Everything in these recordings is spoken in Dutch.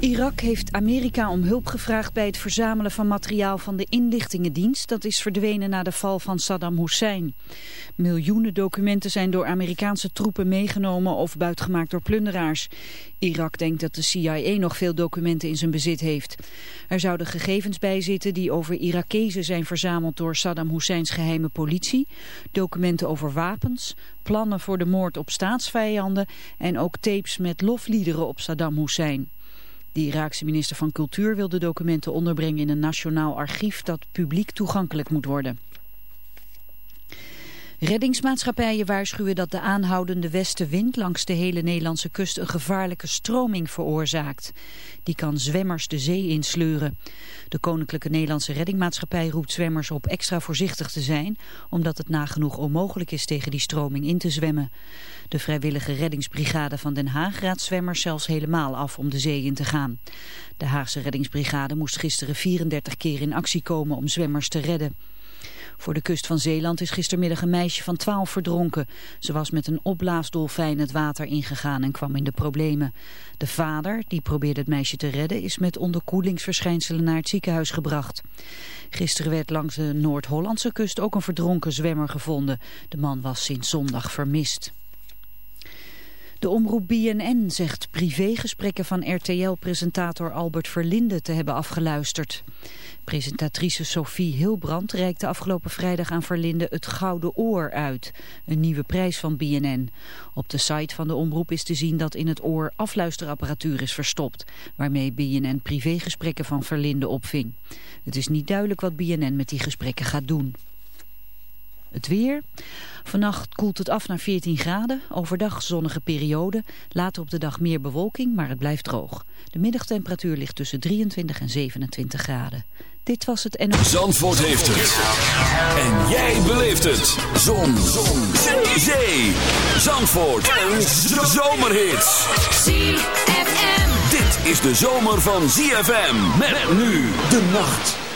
Irak heeft Amerika om hulp gevraagd bij het verzamelen van materiaal van de inlichtingendienst. Dat is verdwenen na de val van Saddam Hussein. Miljoenen documenten zijn door Amerikaanse troepen meegenomen of buitgemaakt door plunderaars. Irak denkt dat de CIA nog veel documenten in zijn bezit heeft. Er zouden gegevens bij zitten die over Irakezen zijn verzameld door Saddam Husseins geheime politie. Documenten over wapens, plannen voor de moord op staatsvijanden en ook tapes met lofliederen op Saddam Hussein. De Iraakse minister van Cultuur wil de documenten onderbrengen in een nationaal archief dat publiek toegankelijk moet worden. Reddingsmaatschappijen waarschuwen dat de aanhoudende westenwind langs de hele Nederlandse kust een gevaarlijke stroming veroorzaakt. Die kan zwemmers de zee insleuren. De Koninklijke Nederlandse Reddingmaatschappij roept zwemmers op extra voorzichtig te zijn, omdat het nagenoeg onmogelijk is tegen die stroming in te zwemmen. De vrijwillige reddingsbrigade van Den Haag raadt zwemmers zelfs helemaal af om de zee in te gaan. De Haagse reddingsbrigade moest gisteren 34 keer in actie komen om zwemmers te redden. Voor de kust van Zeeland is gistermiddag een meisje van 12 verdronken. Ze was met een opblaasdolfijn het water ingegaan en kwam in de problemen. De vader, die probeerde het meisje te redden, is met onderkoelingsverschijnselen naar het ziekenhuis gebracht. Gisteren werd langs de Noord-Hollandse kust ook een verdronken zwemmer gevonden. De man was sinds zondag vermist. De omroep BNN zegt privégesprekken van RTL-presentator Albert Verlinde te hebben afgeluisterd. Presentatrice Sophie Hilbrand reikte afgelopen vrijdag aan Verlinde het Gouden Oor uit. Een nieuwe prijs van BNN. Op de site van de omroep is te zien dat in het oor afluisterapparatuur is verstopt. Waarmee BNN privégesprekken van Verlinde opving. Het is niet duidelijk wat BNN met die gesprekken gaat doen. Het weer. Vannacht koelt het af naar 14 graden. Overdag zonnige periode. Later op de dag meer bewolking, maar het blijft droog. De middagtemperatuur ligt tussen 23 en 27 graden. Dit was het en... Zandvoort heeft het. En jij beleeft het. Zon. Zon. Zee. Zandvoort. Een zomerhit. ZFM. Dit is de zomer van ZFM. Met nu de nacht.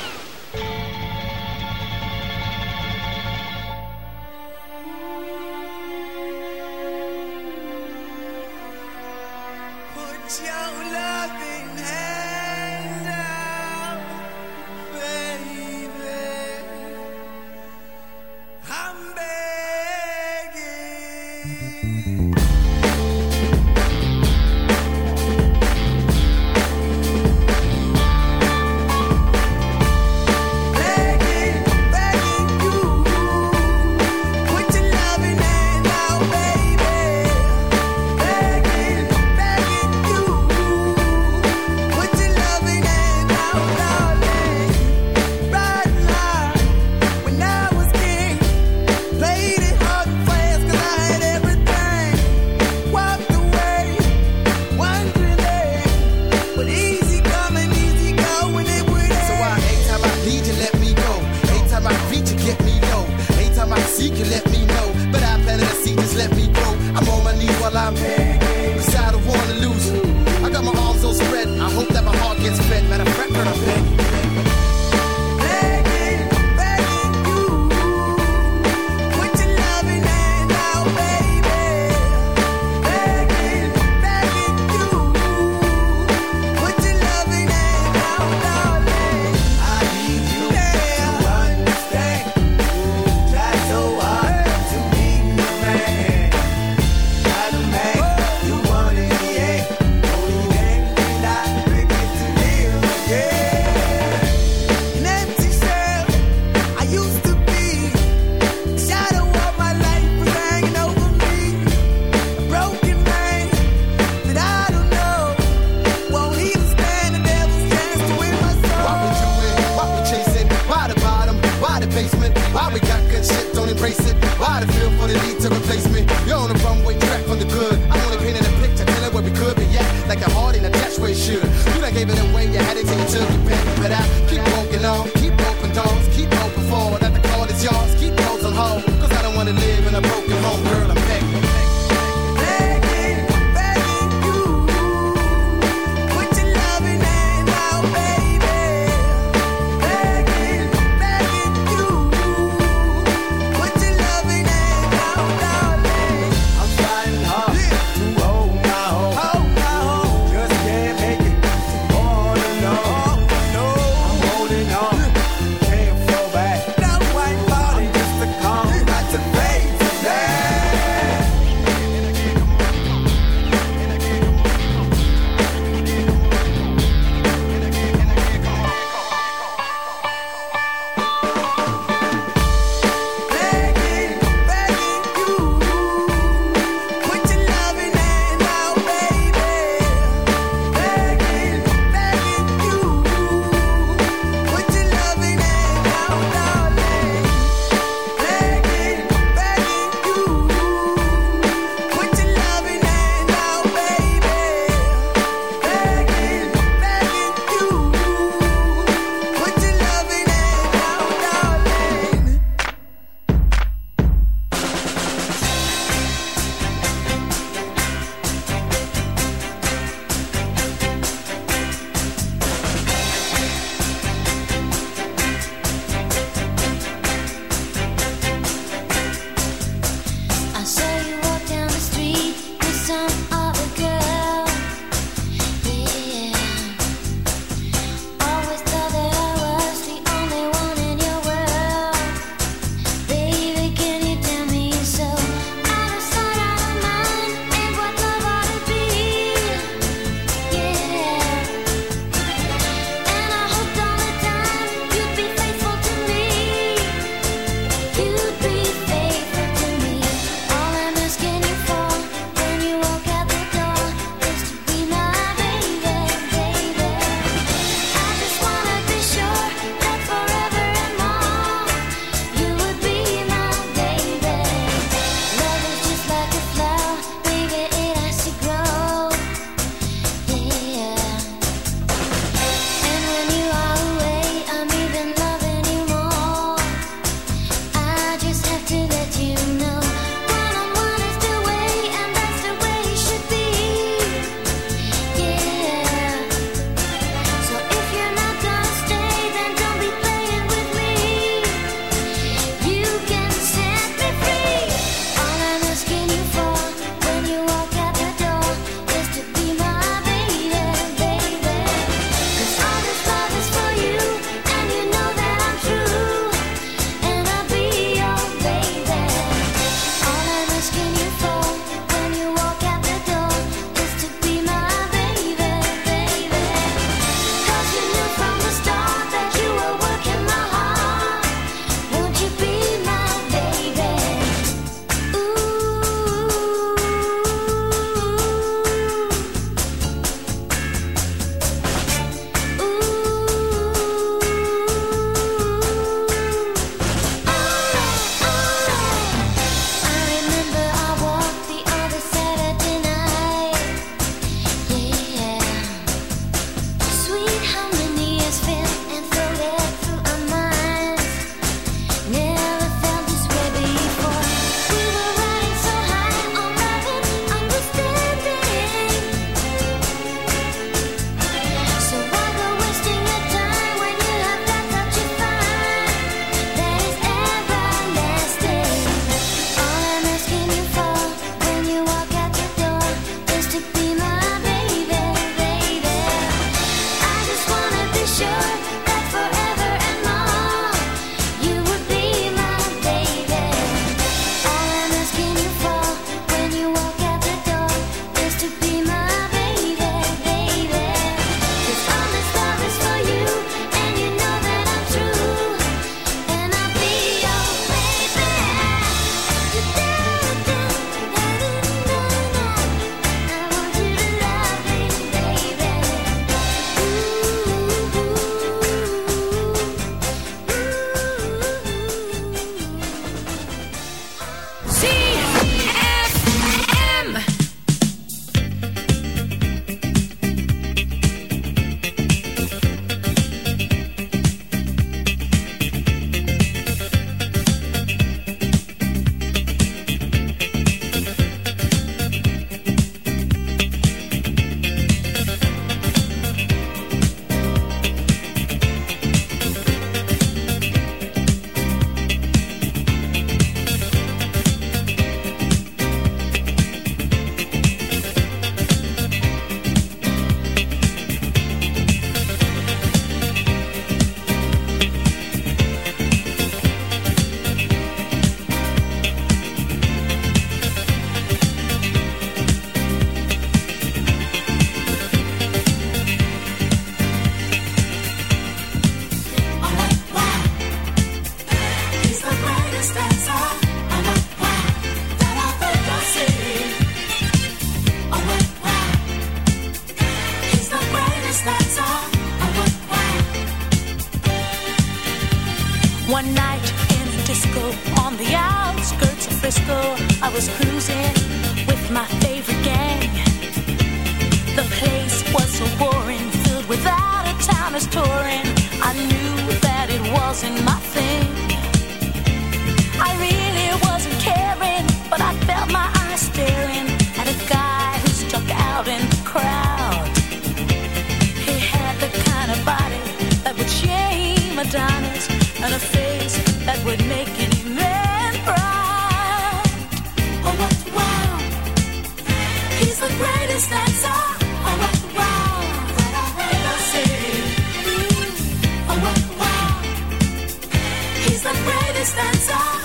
distanza oh.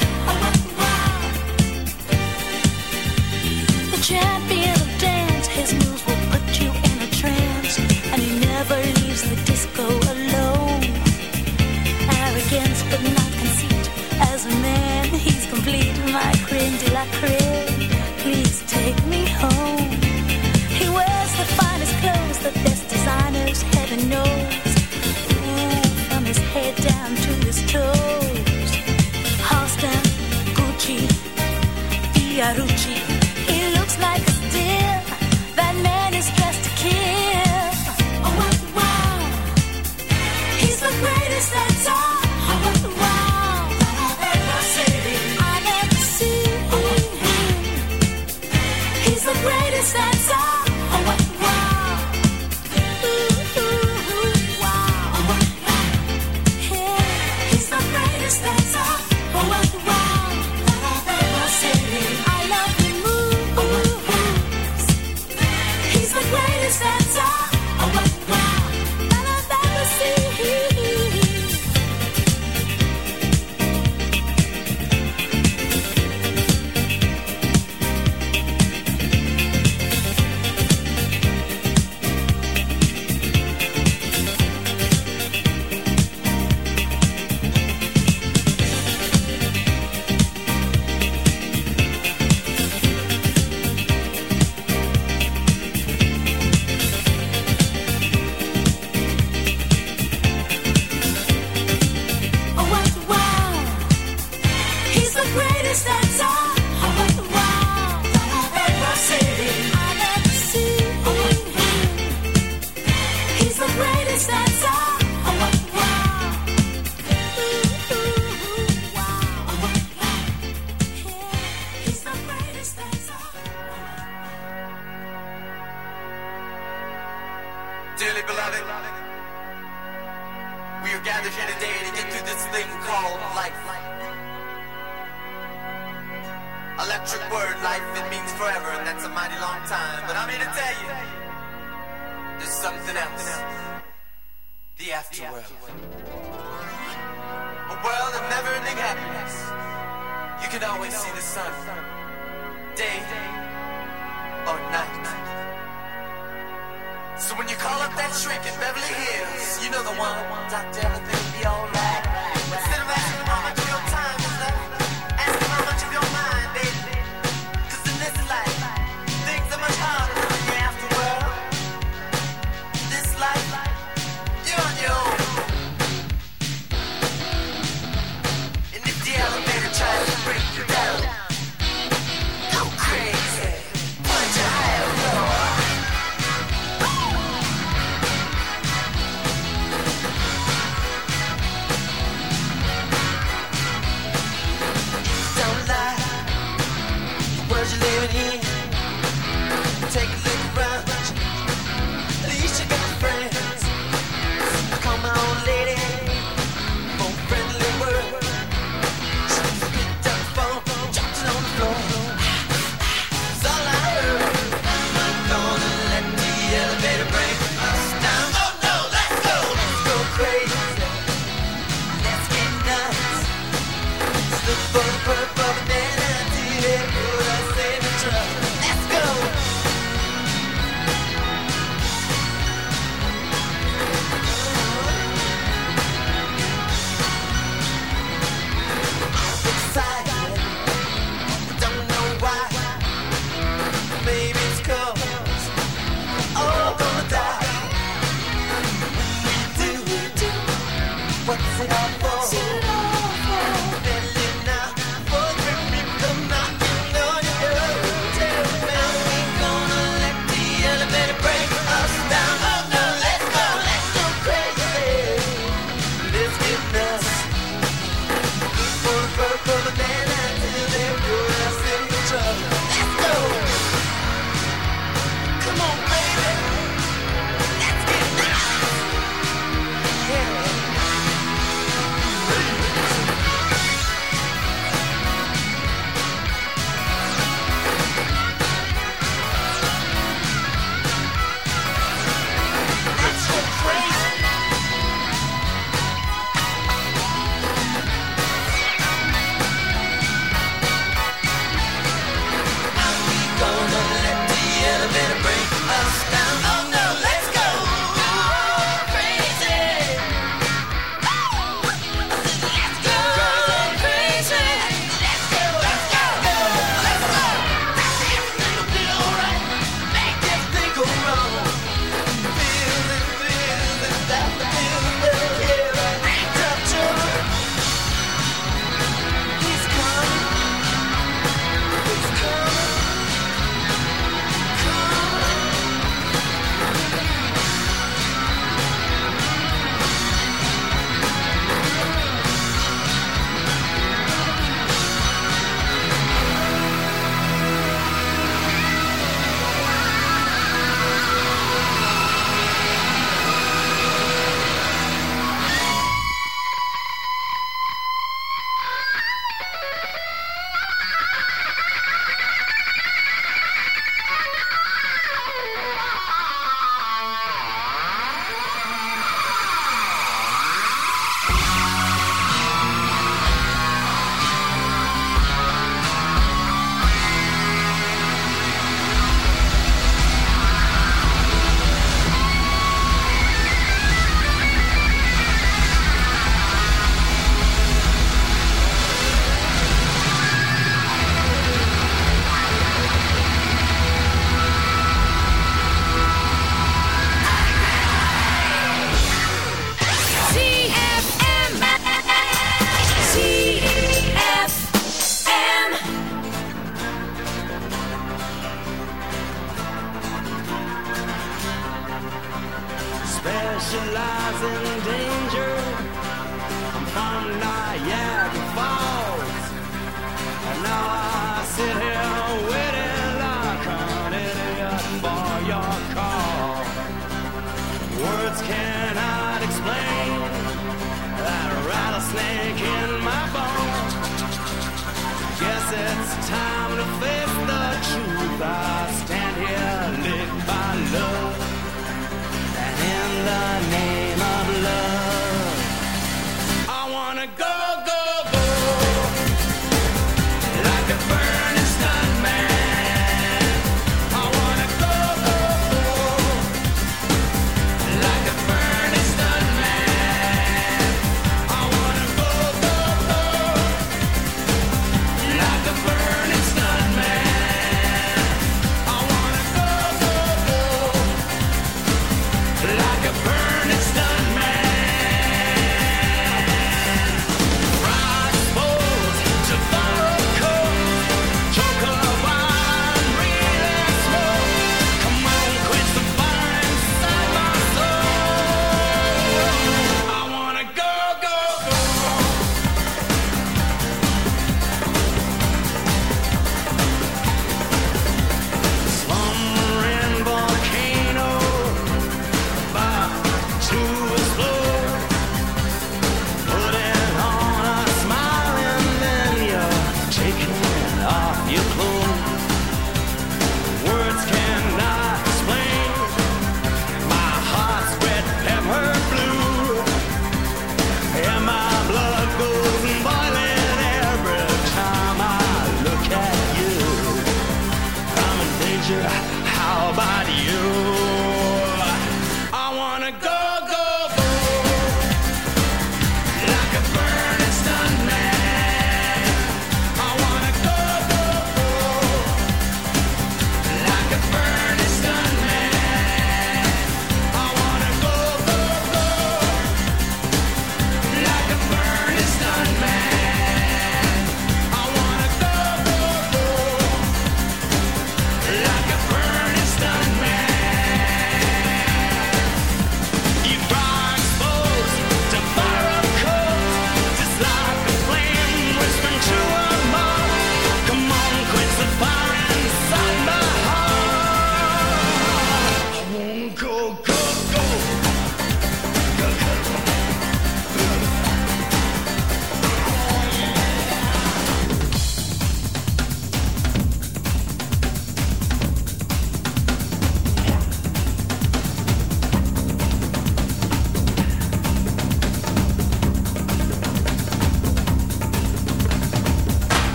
wanna go.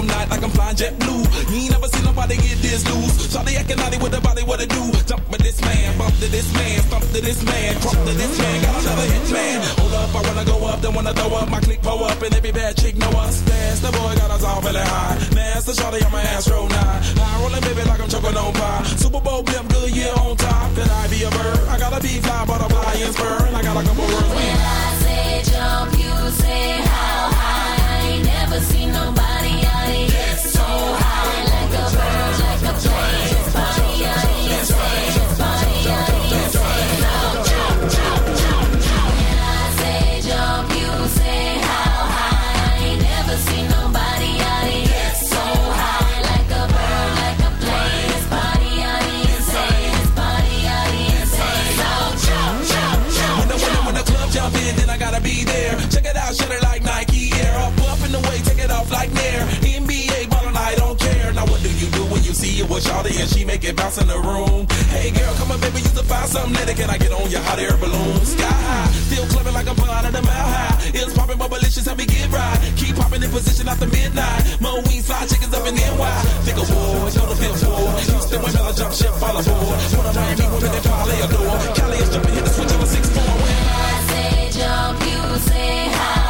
all night like I'm flying jet blue. You ain't never seen nobody get this loose. Charlie, acting naughty with the body, what it do? Jump with this man, bump to this man, thump to this man, crump to this man, got another hit man. Hold up, I wanna go up, then wanna throw up. My click pull up and every bad chick know us. That's the boy got us all really high. Master Charlie, on my ass roll nine. High rolling baby like I'm choking on pie. Super Bowl blimp, good year on top. Could I be a bird? I gotta be fly, but I'm flying spur. I got a couple words. When I say jump, you say how high. with Shawty and she make it bounce in the room. Hey girl, come on, baby, you can find something later. Can I get on your hot air balloon? Sky high, still clubbing like I'm blind at a mile high. It's popping, but malicious, help me get right. Keep popping in position after midnight. Mo wings fly, chickens up in NY. Think of war, know the fifth war. Houston women, Bella, jump ship, follow board. One of Miami women, they probably adore. Cali is jumping, hit the switch on a six four. When I say jump, you say high.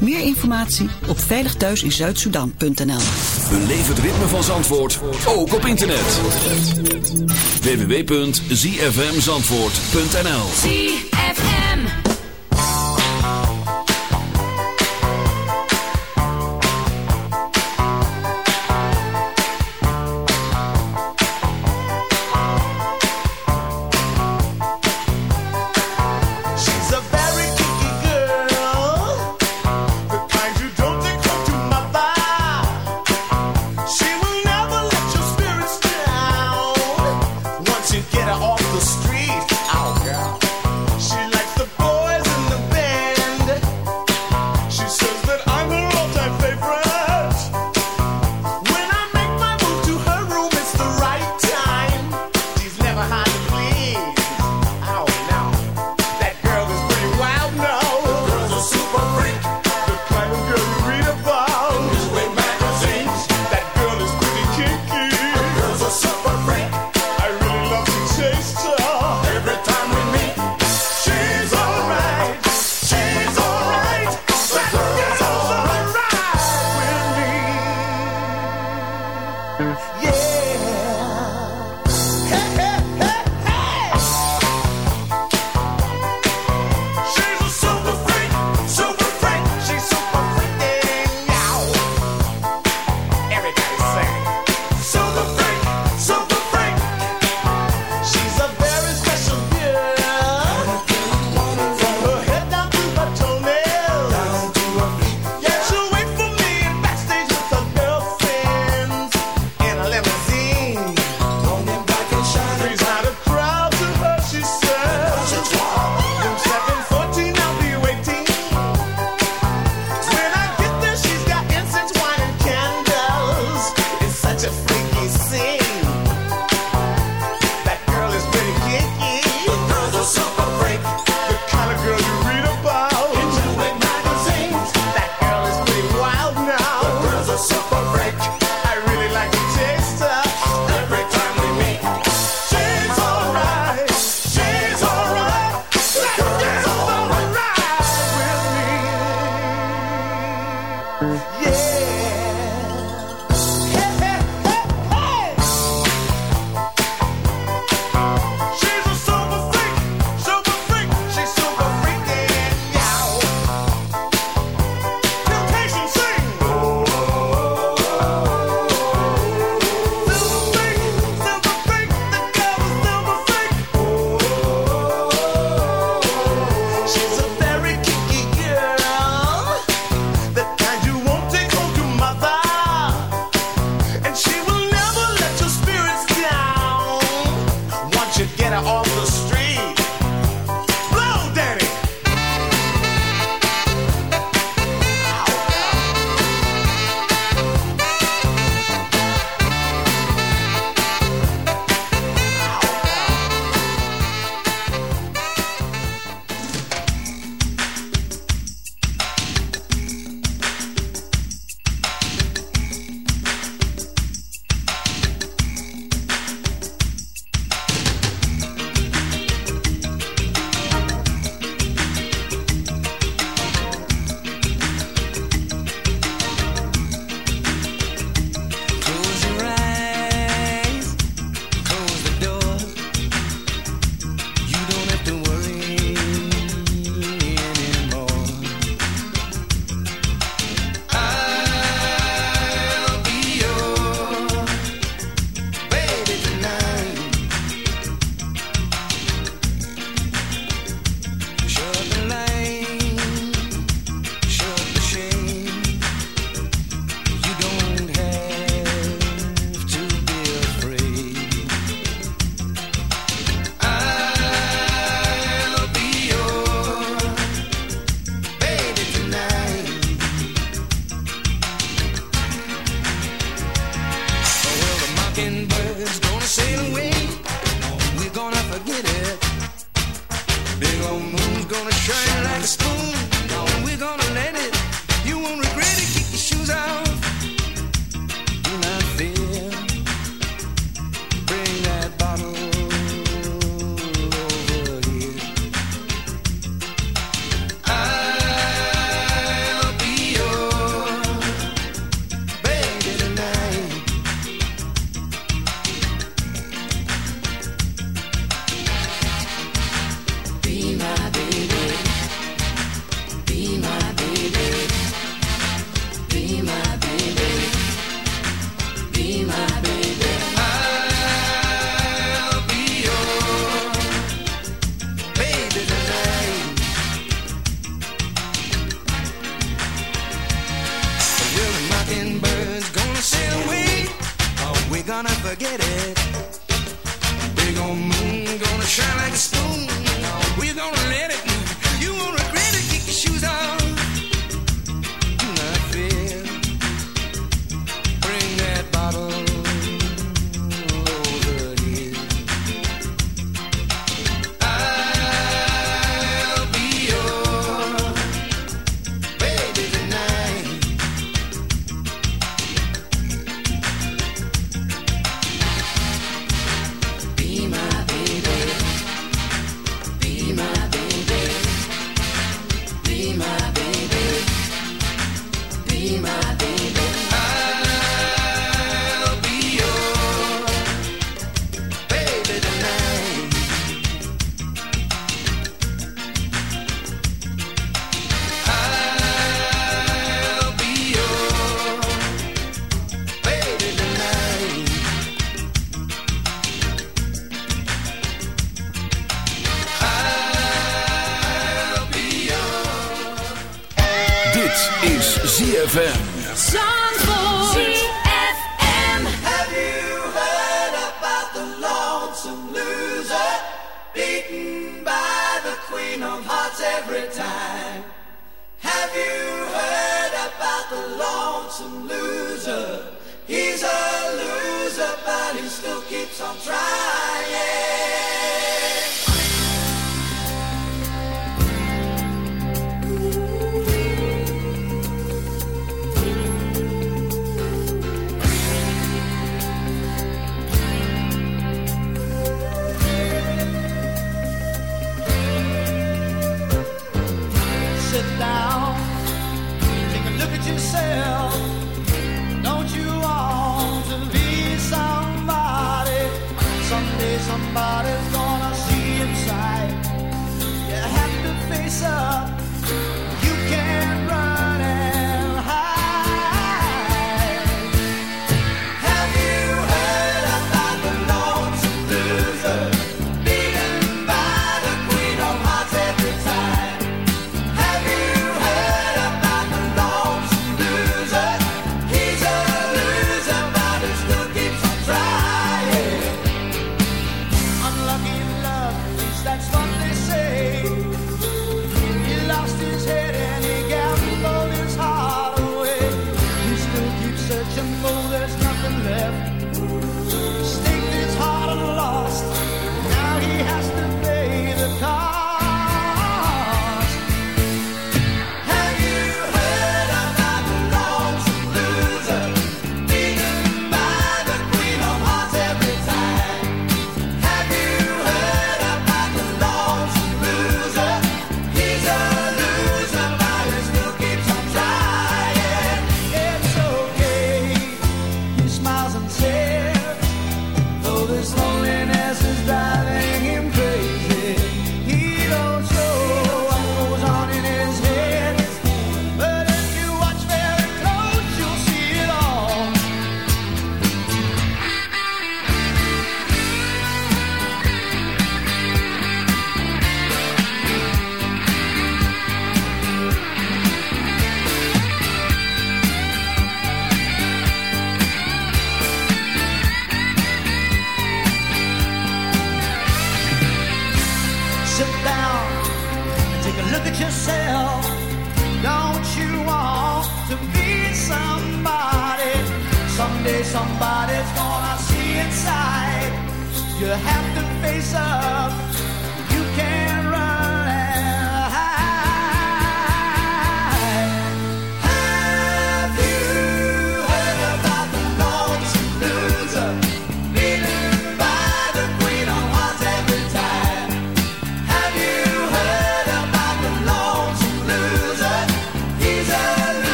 Meer informatie op veiligthuisinzuidsudan.nl. Beleef het ritme van Zandvoort, ook op internet. www.zfmzandvoort.nl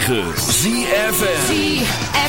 106.9 ZFM.